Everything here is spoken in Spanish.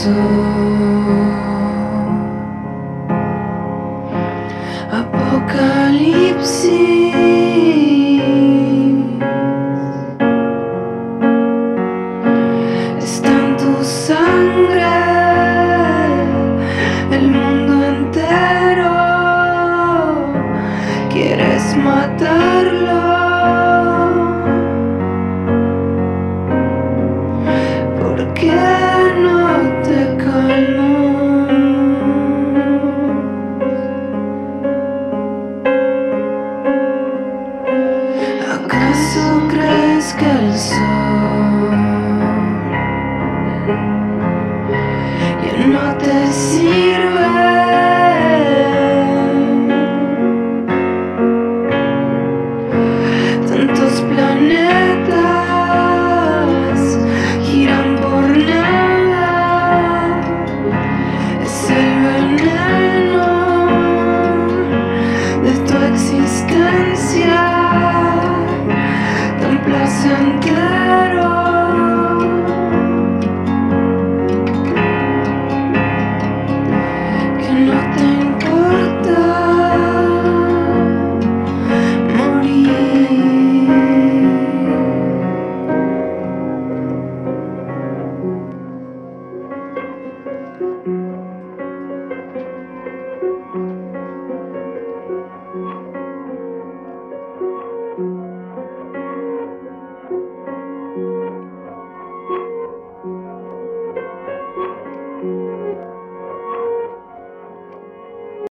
Apocalipsis. Están tu sangre el mundo entero. Quieres matarlo. acaso crees que el sol ya no te sigue?